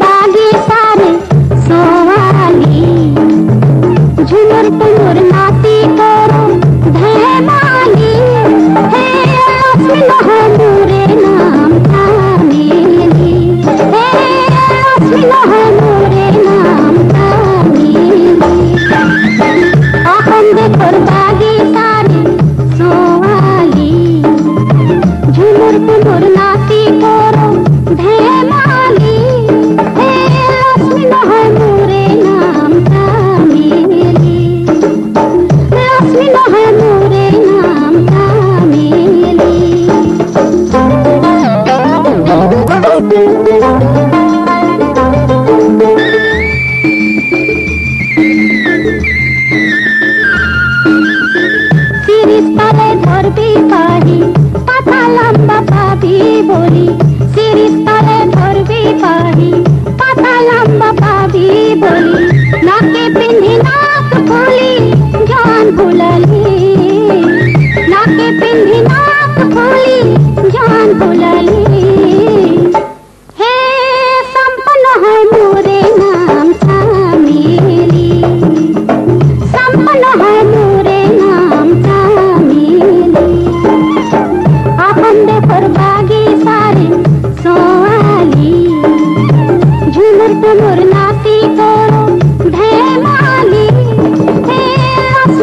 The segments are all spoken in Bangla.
বাগে সারে সোয়ালি ঝুমুর তুমুর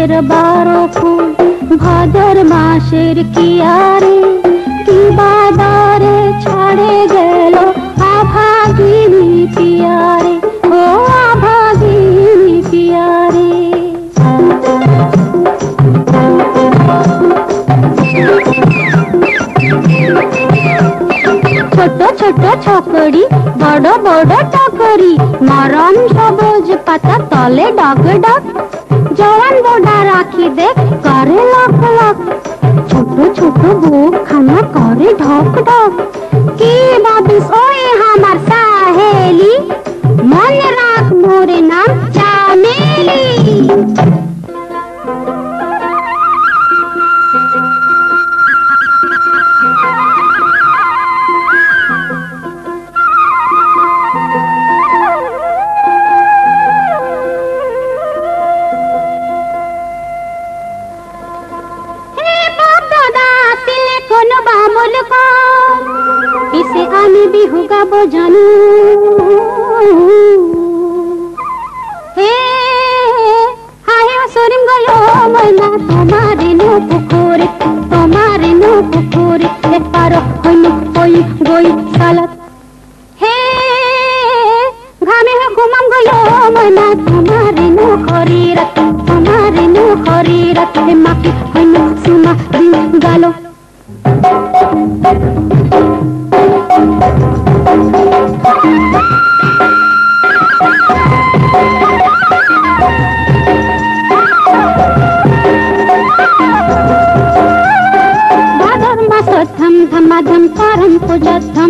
মাসের বারো ফুল, ভাদর মাসের কিয়ারে, কি বাদরে ছাড়ে গেল অভাগিনী পিয়ারে, ও অভাগিনী পিয়ারে। ছোট ছোট ছকড়ি, বড় বড় টকরি নরম সবুজ পাতা তলে ডগ ডগ। জওয়ান বোডা রাখি দেখ করে লক লক ছোট ছোট বুক খানা করে ঢক ঢক। বিহু গাব জানু। হে, হায় সরিম ময়না, তোমারে নো পুকুরে, তোমারে নো পুকুরে এপার হইন হই গই সালাত হে ঘামে ঘুমাম গলো ময়না, তোমারে নো খরিরাত তোমারে নো খরিরাত মাকি হইন সুমা গালো। ভাদর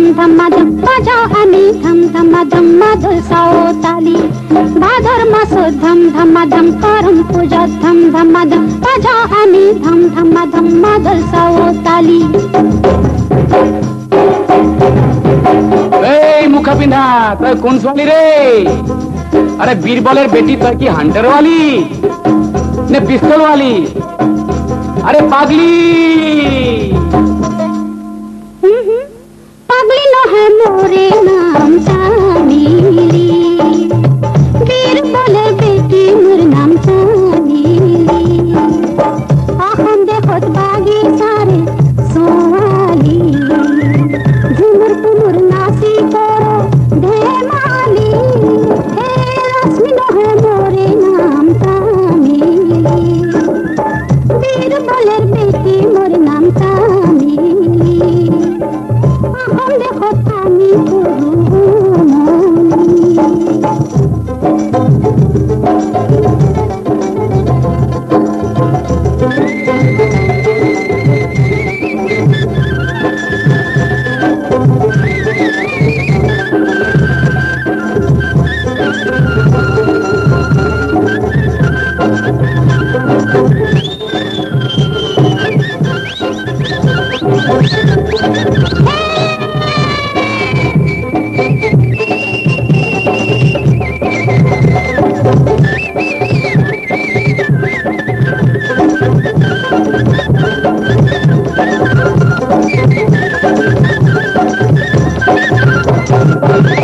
পূজা ধম ধমাধম বাজাও আমি ধম ধমাধম মাধুর সাওতালি ভাদর মাস ধম ধমাধম করম পূজা ধম ধমাধম বাজাও আমি ধম ধমাধম মাধুর সাওতালি এই মুখা পিন্ধা তই কোন ছোৱালী রে আরে বীরবলের বেটি তই কি হান্টারওয়ালি নে পিস্তলওয়ালি আরে পাগলি रे